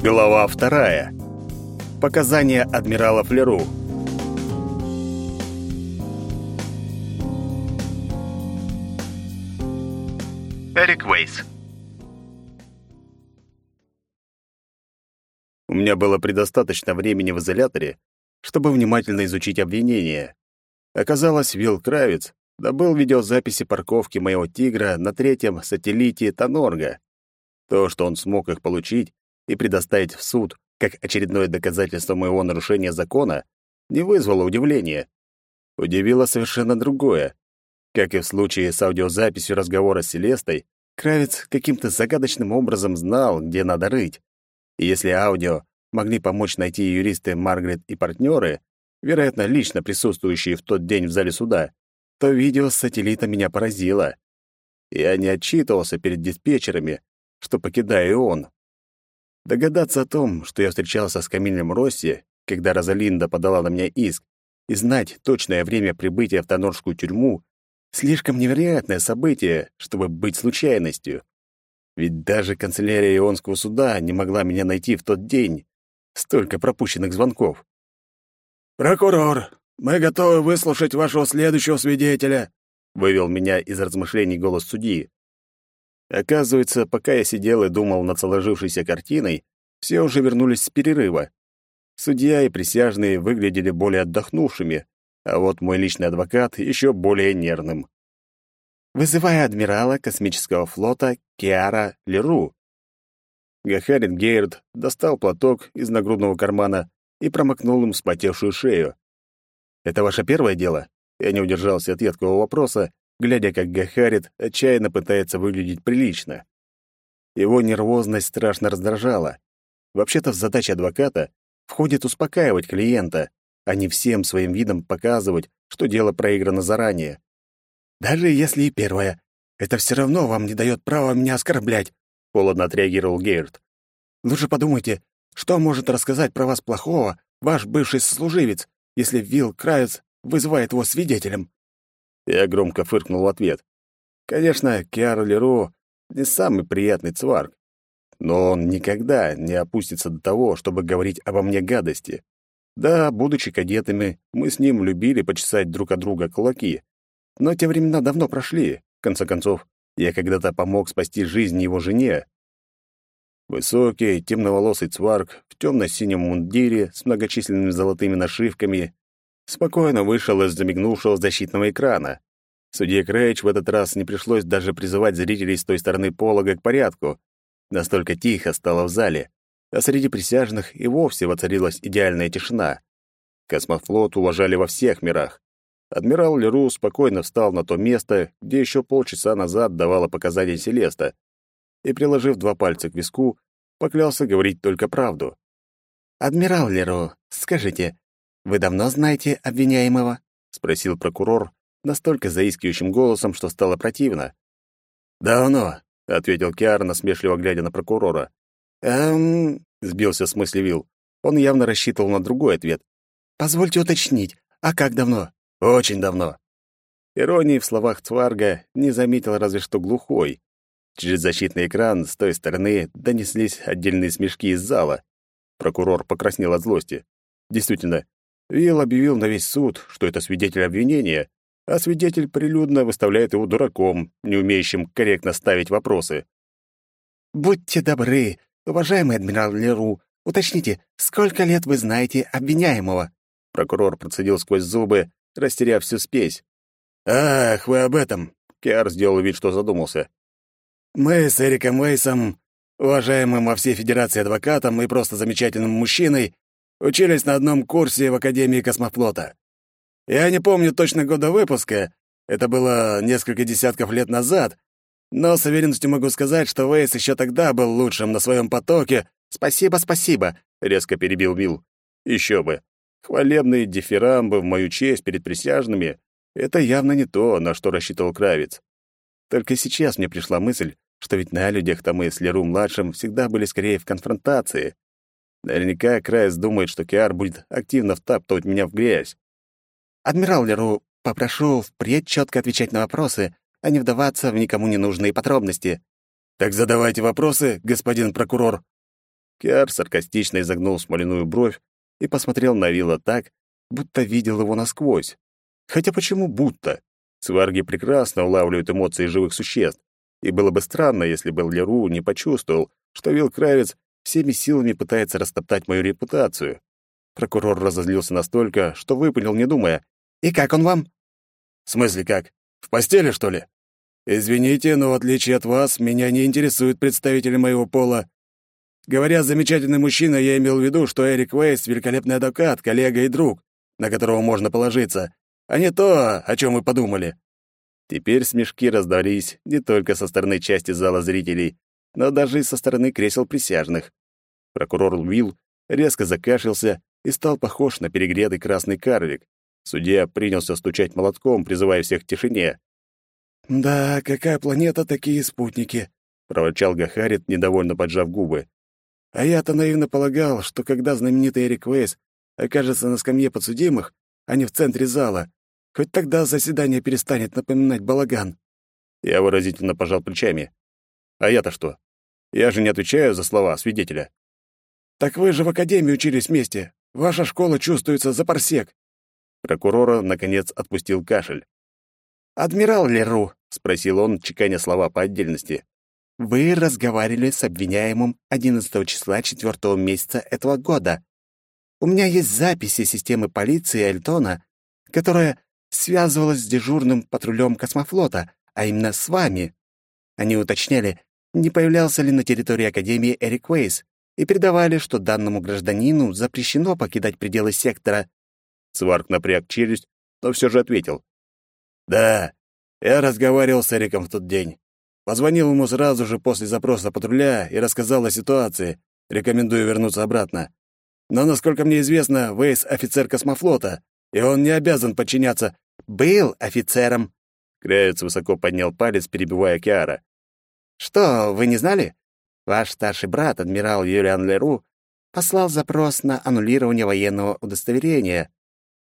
Глава вторая. Показания адмирала Флеру. Эрик Вейс. У меня было предостаточно времени в изоляторе, чтобы внимательно изучить обвинения. Оказалось, Вилл Кравец добыл видеозаписи парковки моего «Тигра» на третьем сателлите Тонорга. То, что он смог их получить и предоставить в суд как очередное доказательство моего нарушения закона, не вызвало удивления. Удивило совершенно другое. Как и в случае с аудиозаписью разговора с Селестой, Кравец каким-то загадочным образом знал, где надо рыть. И если аудио могли помочь найти юристы Маргарет и партнеры, вероятно, лично присутствующие в тот день в зале суда, то видео с сателлита меня поразило. Я не отчитывался перед диспетчерами, что покидаю он. Догадаться о том, что я встречался с Камилем Росси, когда Розалинда подала на меня иск, и знать точное время прибытия в Тонорскую тюрьму — слишком невероятное событие, чтобы быть случайностью. Ведь даже канцелярия Ионского суда не могла меня найти в тот день. Столько пропущенных звонков. «Прокурор, мы готовы выслушать вашего следующего свидетеля», — вывел меня из размышлений голос судьи. Оказывается, пока я сидел и думал над сложившейся картиной, все уже вернулись с перерыва. Судья и присяжные выглядели более отдохнувшими, а вот мой личный адвокат еще более нервным. Вызывая адмирала космического флота Киара Леру. Гахарин Гейрд достал платок из нагрудного кармана и промокнул им спотевшую шею. «Это ваше первое дело?» Я не удержался от едкого вопроса глядя, как Гахарит отчаянно пытается выглядеть прилично. Его нервозность страшно раздражала. Вообще-то в задачи адвоката входит успокаивать клиента, а не всем своим видом показывать, что дело проиграно заранее. «Даже если и первое, это все равно вам не дает права меня оскорблять», — холодно отреагировал Гейрт. «Лучше подумайте, что может рассказать про вас плохого ваш бывший сослуживец, если Вилл Краец вызывает его свидетелем?» Я громко фыркнул в ответ. Конечно, Киар Леро не самый приятный цварк, но он никогда не опустится до того, чтобы говорить обо мне гадости. Да, будучи кадетами, мы с ним любили почесать друг от друга кулаки. Но те времена давно прошли. В конце концов, я когда-то помог спасти жизнь его жене. Высокий, темноволосый цварк в темно-синем мундире с многочисленными золотыми нашивками спокойно вышел из замигнувшего защитного экрана. Судье Крейч в этот раз не пришлось даже призывать зрителей с той стороны полога к порядку. Настолько тихо стало в зале, а среди присяжных и вовсе воцарилась идеальная тишина. Космофлот уважали во всех мирах. Адмирал Леру спокойно встал на то место, где еще полчаса назад давала показания Селеста, и, приложив два пальца к виску, поклялся говорить только правду. «Адмирал Леру, скажите, «Вы давно знаете обвиняемого?» — спросил прокурор настолько заискивающим голосом, что стало противно. «Давно», — ответил Киар, насмешливо глядя на прокурора. «Эм...» — сбился с мысли Вилл. Он явно рассчитывал на другой ответ. «Позвольте уточнить, а как давно?» «Очень давно». Иронии в словах Цварга не заметил разве что глухой. Через защитный экран с той стороны донеслись отдельные смешки из зала. Прокурор покраснел от злости. Действительно, Вилл объявил на весь суд, что это свидетель обвинения, а свидетель прилюдно выставляет его дураком, не умеющим корректно ставить вопросы. «Будьте добры, уважаемый адмирал Леру, уточните, сколько лет вы знаете обвиняемого?» Прокурор процедил сквозь зубы, растеряв всю спесь. «Ах, вы об этом!» Киар сделал вид, что задумался. «Мы с Эриком Уэйсом, уважаемым во всей Федерации адвокатом и просто замечательным мужчиной, Учились на одном курсе в Академии космофлота. Я не помню точно года выпуска, это было несколько десятков лет назад, но с уверенностью могу сказать, что Вейс еще тогда был лучшим на своем потоке. «Спасибо, спасибо», — резко перебил Вилл. Еще бы. Хвалебные дифирамбы в мою честь перед присяжными — это явно не то, на что рассчитывал Кравец. Только сейчас мне пришла мысль, что ведь на людях-то мы с Леру-младшим всегда были скорее в конфронтации. Наверняка Крайс думает, что Киар будет активно втаптывать меня в грязь. «Адмирал Леру, попрошу впредь четко отвечать на вопросы, а не вдаваться в никому не нужные подробности». «Так задавайте вопросы, господин прокурор». Киар саркастично изогнул смоляную бровь и посмотрел на Вилла так, будто видел его насквозь. Хотя почему будто? Сварги прекрасно улавливают эмоции живых существ, и было бы странно, если бы Леру не почувствовал, что Вилл Кравец всеми силами пытается растоптать мою репутацию. Прокурор разозлился настолько, что выпалил, не думая. «И как он вам?» «В смысле как? В постели, что ли?» «Извините, но в отличие от вас, меня не интересуют представители моего пола. Говоря «замечательный мужчина», я имел в виду, что Эрик Уэйс — великолепный адвокат, коллега и друг, на которого можно положиться, а не то, о чем вы подумали». Теперь смешки раздались не только со стороны части зала зрителей, но даже и со стороны кресел присяжных. Прокурор Уилл резко закашлялся и стал похож на перегретый красный карлик. Судья принялся стучать молотком, призывая всех к тишине. «Да, какая планета, такие спутники», — проворчал Гахарит, недовольно поджав губы. А я-то наивно полагал, что когда знаменитый Эрик Вейс окажется на скамье подсудимых, а не в центре зала, хоть тогда заседание перестанет напоминать балаган. Я выразительно пожал плечами. А я-то что? Я же не отвечаю за слова свидетеля. Так вы же в академии учились вместе. Ваша школа чувствуется за парсек. Прокурора, наконец, отпустил кашель. «Адмирал Леру», — спросил он, чеканя слова по отдельности, вы разговаривали с обвиняемым 11 числа 4 месяца этого года. У меня есть записи системы полиции Эльтона, которая связывалась с дежурным патрулем космофлота, а именно с вами. Они уточняли, не появлялся ли на территории Академии Эрик Уэйс, и передавали, что данному гражданину запрещено покидать пределы сектора. Сварк напряг челюсть, но все же ответил. «Да, я разговаривал с Эриком в тот день. Позвонил ему сразу же после запроса патруля и рассказал о ситуации. Рекомендую вернуться обратно. Но, насколько мне известно, Вейс — офицер космофлота, и он не обязан подчиняться. Был офицером. Кравец высоко поднял палец, перебивая Киара. Что, вы не знали? Ваш старший брат, адмирал Юлиан Леру, послал запрос на аннулирование военного удостоверения.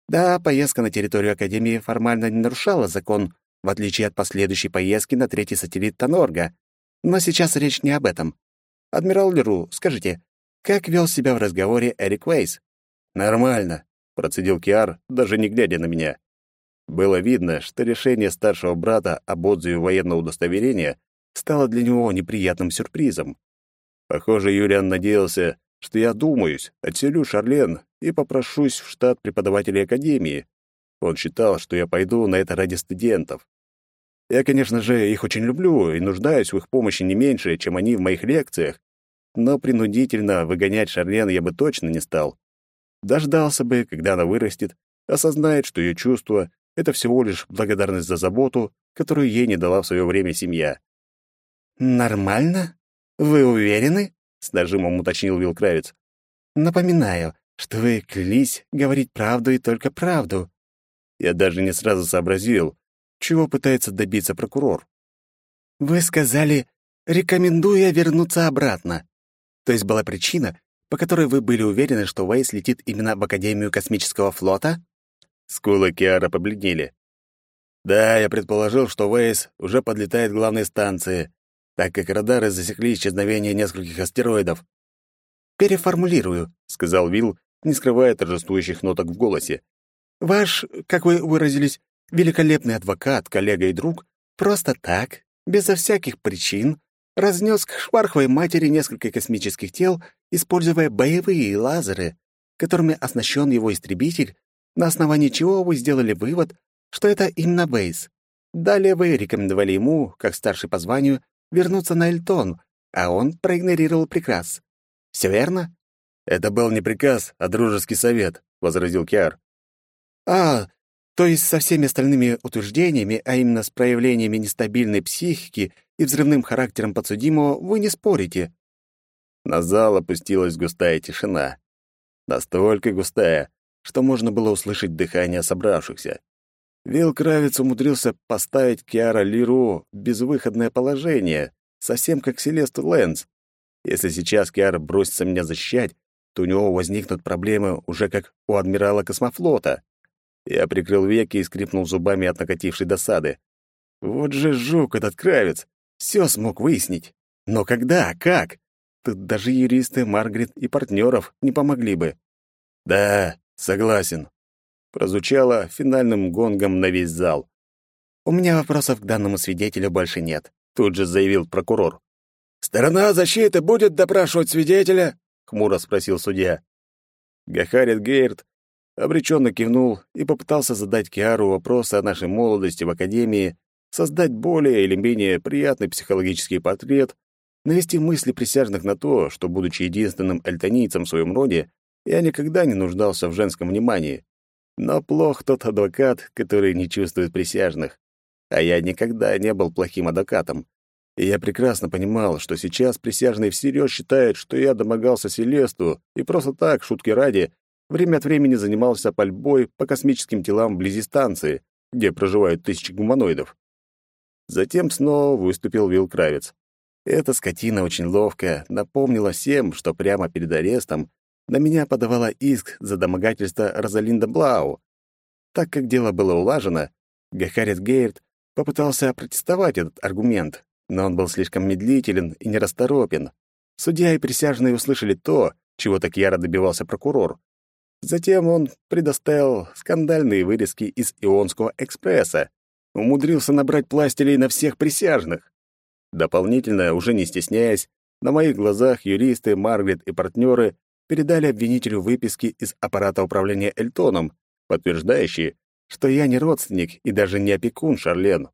Да, поездка на территорию Академии формально не нарушала закон, в отличие от последующей поездки на третий сателлит Тонорга. Но сейчас речь не об этом. Адмирал Леру, скажите, как вел себя в разговоре Эрик Уэйс? Нормально, процедил Киар, даже не глядя на меня. Было видно, что решение старшего брата об отзыве военного удостоверения стало для него неприятным сюрпризом. Похоже, Юлиан надеялся, что я думаюсь, отселю Шарлен и попрошусь в штат преподавателей академии. Он считал, что я пойду на это ради студентов. Я, конечно же, их очень люблю и нуждаюсь в их помощи не меньше, чем они в моих лекциях, но принудительно выгонять Шарлен я бы точно не стал. Дождался бы, когда она вырастет, осознает, что ее чувство — это всего лишь благодарность за заботу, которую ей не дала в свое время семья. «Нормально? Вы уверены?» — с нажимом уточнил Вилл Кравец. «Напоминаю, что вы клялись говорить правду и только правду. Я даже не сразу сообразил, чего пытается добиться прокурор. «Вы сказали, рекомендуя вернуться обратно. То есть была причина, по которой вы были уверены, что Вейс летит именно в Академию космического флота?» Скулы Киара побледнели. «Да, я предположил, что Вейс уже подлетает к главной станции, так как радары засекли исчезновение нескольких астероидов». «Переформулирую», — сказал Вилл, не скрывая торжествующих ноток в голосе. Ваш, как вы выразились, великолепный адвокат, коллега и друг, просто так, безо всяких причин, разнес к шварховой матери несколько космических тел, используя боевые лазеры, которыми оснащен его истребитель, на основании чего вы сделали вывод, что это именно Бейс. Далее вы рекомендовали ему, как старший по званию, вернуться на Эльтон, а он проигнорировал приказ. Все верно? Это был не приказ, а дружеский совет, возразил Киар. А, то есть со всеми остальными утверждениями, а именно с проявлениями нестабильной психики и взрывным характером подсудимого, вы не спорите. На зал опустилась густая тишина. Настолько густая, что можно было услышать дыхание собравшихся. Вилл Кравец умудрился поставить Киара Лиру в безвыходное положение, совсем как Селесту Лэнс. Если сейчас Киара бросится меня защищать, то у него возникнут проблемы уже как у адмирала космофлота. Я прикрыл веки и скрипнул зубами от накатившей досады. Вот же жук этот кравец! Все смог выяснить. Но когда? Как? тут даже юристы Маргарет и партнеров не помогли бы. Да, согласен. Прозвучало финальным гонгом на весь зал. У меня вопросов к данному свидетелю больше нет, тут же заявил прокурор. Сторона защиты будет допрашивать свидетеля? хмуро спросил судья. Гахарит Гейрт обреченно кивнул и попытался задать Киару вопросы о нашей молодости в академии, создать более или менее приятный психологический портрет, навести мысли присяжных на то, что, будучи единственным альтанийцем в своем роде, я никогда не нуждался в женском внимании. Но плох тот адвокат, который не чувствует присяжных. А я никогда не был плохим адвокатом. И я прекрасно понимал, что сейчас присяжные всерьез считают, что я домогался Селесту и просто так, шутки ради, время от времени занимался пальбой по космическим телам вблизи станции, где проживают тысячи гуманоидов. Затем снова выступил Вилл Кравец. Эта скотина очень ловко напомнила всем, что прямо перед арестом на меня подавала иск за домогательство Розалинда Блау. Так как дело было улажено, Гахарит Гейрт попытался протестовать этот аргумент, но он был слишком медлителен и нерасторопен. Судья и присяжные услышали то, чего так яро добивался прокурор. Затем он предоставил скандальные вырезки из Ионского экспресса, умудрился набрать пластилей на всех присяжных. Дополнительно, уже не стесняясь, на моих глазах юристы, Маргарет и партнеры передали обвинителю выписки из аппарата управления Эльтоном, подтверждающие, что я не родственник и даже не опекун Шарлен.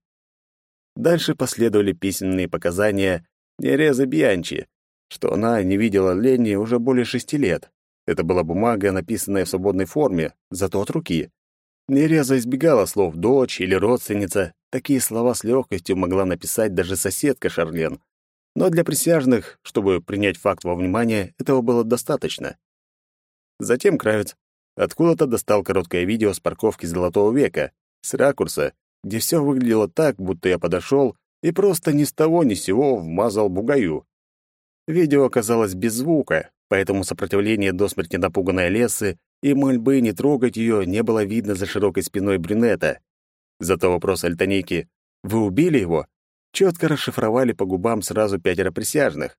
Дальше последовали письменные показания Нерезы Бьянчи, что она не видела Ленни уже более шести лет, это была бумага, написанная в свободной форме, зато от руки. Нереза избегала слов «дочь» или «родственница». Такие слова с легкостью могла написать даже соседка Шарлен. Но для присяжных, чтобы принять факт во внимание, этого было достаточно. Затем Кравец откуда-то достал короткое видео с парковки Золотого века, с ракурса, где все выглядело так, будто я подошел и просто ни с того ни с сего вмазал бугаю. Видео оказалось без звука, поэтому сопротивление до смерти напуганной Лесы и мольбы не трогать ее не было видно за широкой спиной брюнета. Зато вопрос Альтаники «Вы убили его?» Четко расшифровали по губам сразу пятеро присяжных.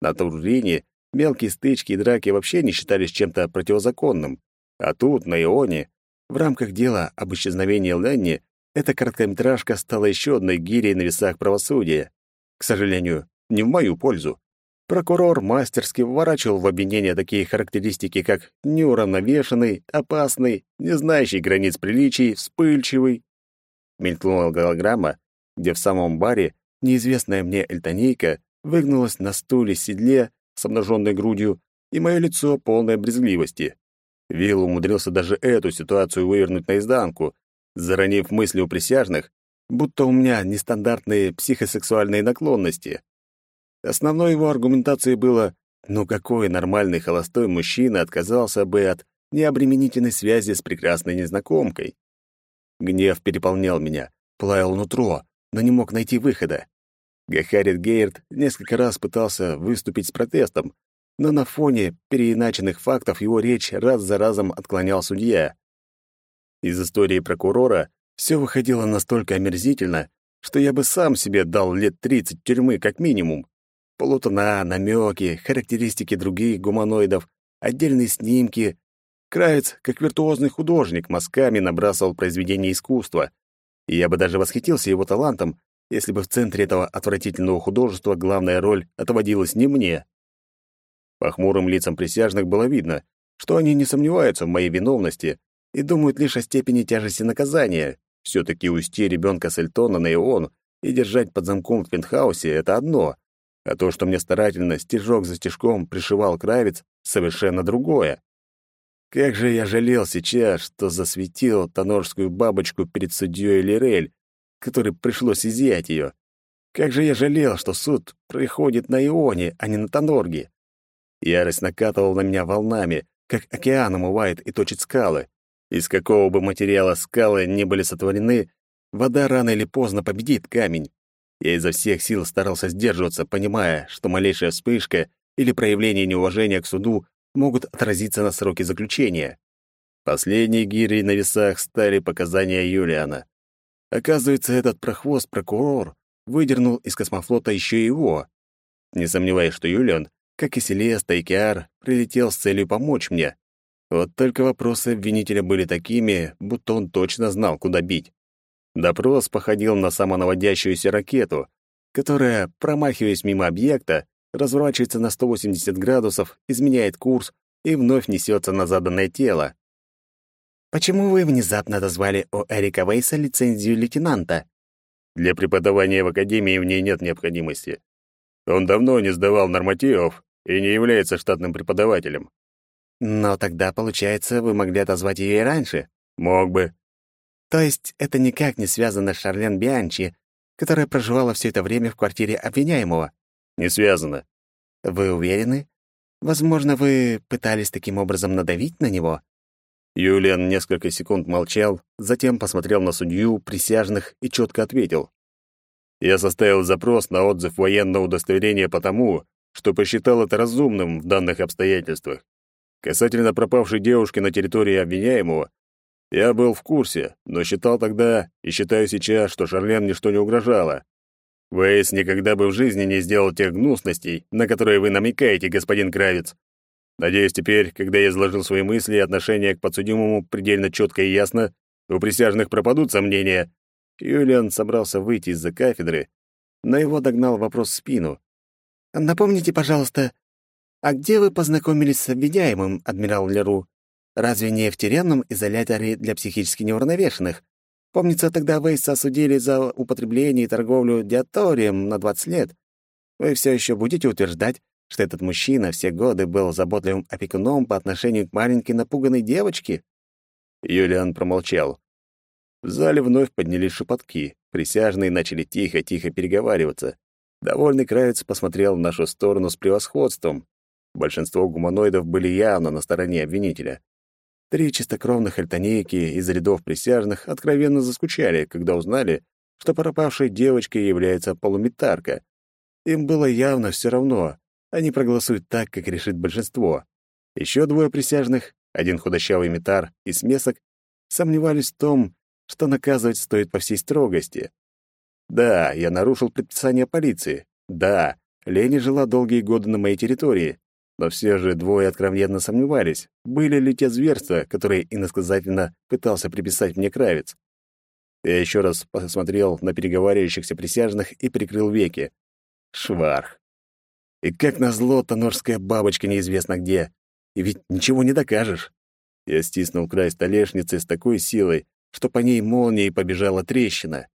На Туррине мелкие стычки и драки вообще не считались чем-то противозаконным. А тут, на Ионе, в рамках дела об исчезновении Ленни, эта короткометражка стала еще одной гирей на весах правосудия. К сожалению, не в мою пользу. Прокурор мастерски вворачивал в обвинение такие характеристики, как неуравновешенный, опасный, не знающий границ приличий, вспыльчивый. Мелькнула голограмма, где в самом баре неизвестная мне эльтонейка выгнулась на стуле седле с обнаженной грудью, и мое лицо полное брезгливости. Вилл умудрился даже эту ситуацию вывернуть наизнанку, заронив мысли у присяжных, будто у меня нестандартные психосексуальные наклонности. Основной его аргументацией было «Ну какой нормальный холостой мужчина отказался бы от необременительной связи с прекрасной незнакомкой?» Гнев переполнял меня, плавил нутро, но не мог найти выхода. Гахарит Гейрт несколько раз пытался выступить с протестом, но на фоне переиначенных фактов его речь раз за разом отклонял судья. Из истории прокурора все выходило настолько омерзительно, что я бы сам себе дал лет 30 тюрьмы как минимум. Полутона, намеки, характеристики других гуманоидов, отдельные снимки. Кравец, как виртуозный художник, мазками набрасывал произведения искусства. И я бы даже восхитился его талантом, если бы в центре этого отвратительного художества главная роль отводилась не мне. По хмурым лицам присяжных было видно, что они не сомневаются в моей виновности и думают лишь о степени тяжести наказания. Все-таки увести ребенка с Эльтона на Ион и держать под замком в пентхаусе — это одно, а то, что мне старательно, стежок за стежком пришивал Кравец, совершенно другое. Как же я жалел сейчас, что засветил тонорскую бабочку перед судьей Лирель, которой пришлось изъять ее. Как же я жалел, что суд проходит на Ионе, а не на Тонорге. Ярость накатывала на меня волнами, как океан умывает и точит скалы. Из какого бы материала скалы не были сотворены, вода рано или поздно победит камень. Я изо всех сил старался сдерживаться, понимая, что малейшая вспышка или проявление неуважения к суду могут отразиться на сроке заключения. Последней гирей на весах стали показания Юлиана. Оказывается, этот прохвост-прокурор выдернул из космофлота еще его. Не сомневаюсь, что Юлиан как и Селеста и Киар, прилетел с целью помочь мне. Вот только вопросы обвинителя были такими, будто он точно знал, куда бить. Допрос походил на самонаводящуюся ракету, которая, промахиваясь мимо объекта, разворачивается на 180 градусов, изменяет курс и вновь несется на заданное тело. «Почему вы внезапно дозвали у Эрика Вейса лицензию лейтенанта?» Для преподавания в академии в ней нет необходимости. Он давно не сдавал нормативов и не является штатным преподавателем. Но тогда, получается, вы могли отозвать ее и раньше. Мог бы. То есть это никак не связано с Шарлен Бианчи, которая проживала все это время в квартире обвиняемого? Не связано. Вы уверены? Возможно, вы пытались таким образом надавить на него? Юлиан несколько секунд молчал, затем посмотрел на судью, присяжных и четко ответил. «Я составил запрос на отзыв военного удостоверения потому, что посчитал это разумным в данных обстоятельствах. Касательно пропавшей девушки на территории обвиняемого, я был в курсе, но считал тогда и считаю сейчас, что Шарлен ничто не угрожало. Вейс никогда бы в жизни не сделал тех гнусностей, на которые вы намекаете, господин Кравец. Надеюсь, теперь, когда я изложил свои мысли и отношения к подсудимому предельно четко и ясно, у присяжных пропадут сомнения. Юлиан собрался выйти из-за кафедры, но его догнал вопрос в спину. «Напомните, пожалуйста, а где вы познакомились с обвиняемым, адмирал Леру? Разве не в тюремном изоляторе для психически неуравновешенных? Помнится, тогда Вейса осудили за употребление и торговлю диаторием на 20 лет. Вы все еще будете утверждать, что этот мужчина все годы был заботливым опекуном по отношению к маленькой напуганной девочке? Юлиан промолчал. В зале вновь поднялись шепотки. Присяжные начали тихо-тихо переговариваться. Довольный Кравец посмотрел в нашу сторону с превосходством. Большинство гуманоидов были явно на стороне обвинителя. Три чистокровных альтанейки из рядов присяжных откровенно заскучали, когда узнали, что пропавшей девочкой является полуметарка. Им было явно все равно, они проголосуют так, как решит большинство. Еще двое присяжных, один худощавый метар и смесок, сомневались в том, что наказывать стоит по всей строгости. Да, я нарушил предписание полиции. Да, Лени жила долгие годы на моей территории. Но все же двое откровенно сомневались, были ли те зверства, которые иносказательно пытался приписать мне Кравец. Я еще раз посмотрел на переговаривающихся присяжных и прикрыл веки. Шварх. И как назло, тонорская бабочка неизвестно где. И ведь ничего не докажешь. Я стиснул край столешницы с такой силой, что по ней молнией побежала трещина.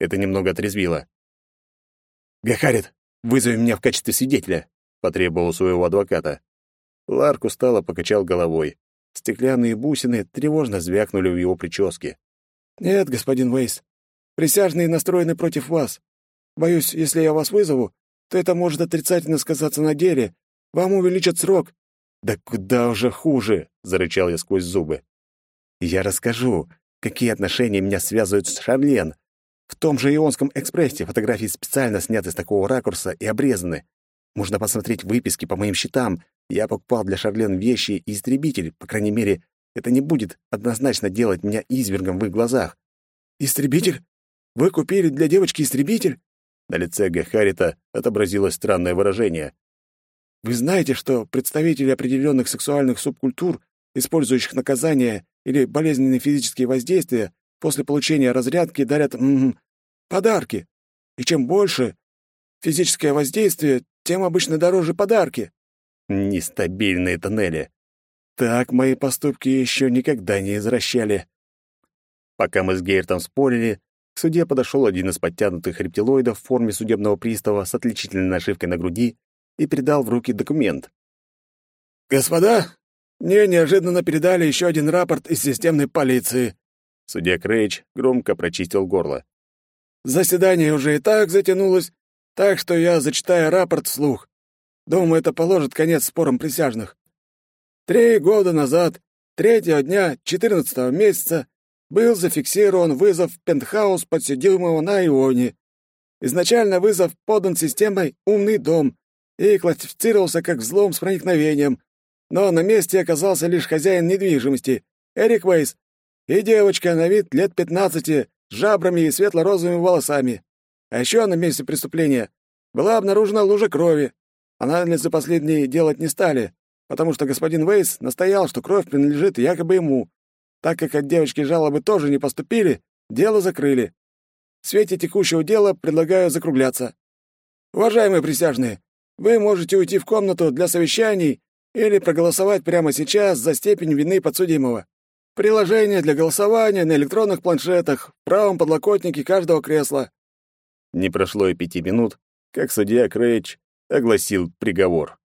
Это немного отрезвило. «Гахарит, вызови меня в качестве свидетеля», — потребовал своего адвоката. Ларк устало покачал головой. Стеклянные бусины тревожно звякнули в его прическе. «Нет, господин Вейс, присяжные настроены против вас. Боюсь, если я вас вызову, то это может отрицательно сказаться на деле. Вам увеличат срок». «Да куда уже хуже!» — зарычал я сквозь зубы. «Я расскажу, какие отношения меня связывают с Шарлен. В том же Ионском экспрессе фотографии специально сняты с такого ракурса и обрезаны. Можно посмотреть выписки по моим счетам. Я покупал для Шарлен вещи и истребитель. По крайней мере, это не будет однозначно делать меня извергом в их глазах. «Истребитель? Вы купили для девочки истребитель?» На лице Гахарита отобразилось странное выражение. «Вы знаете, что представители определенных сексуальных субкультур, использующих наказания или болезненные физические воздействия, после получения разрядки дарят м -м, подарки. И чем больше физическое воздействие, тем обычно дороже подарки». Нестабильные тоннели. Так мои поступки еще никогда не извращали. Пока мы с Гейртом спорили, к суде подошел один из подтянутых рептилоидов в форме судебного пристава с отличительной нашивкой на груди и передал в руки документ. «Господа, мне неожиданно передали еще один рапорт из системной полиции». Судья Крейч громко прочистил горло. «Заседание уже и так затянулось, так что я зачитаю рапорт вслух. Думаю, это положит конец спорам присяжных. Три года назад, третьего дня четырнадцатого месяца, был зафиксирован вызов в пентхаус подсудимого на Ионе. Изначально вызов подан системой «Умный дом» и классифицировался как взлом с проникновением, но на месте оказался лишь хозяин недвижимости, Эрик Вейс, и девочка на вид лет 15 с жабрами и светло-розовыми волосами. А еще на месте преступления была обнаружена лужа крови. Анализы последние делать не стали, потому что господин Вейс настоял, что кровь принадлежит якобы ему. Так как от девочки жалобы тоже не поступили, дело закрыли. В свете текущего дела предлагаю закругляться. Уважаемые присяжные, вы можете уйти в комнату для совещаний или проголосовать прямо сейчас за степень вины подсудимого. Приложение для голосования на электронных планшетах, в правом подлокотнике каждого кресла. Не прошло и пяти минут, как судья Крейч огласил приговор.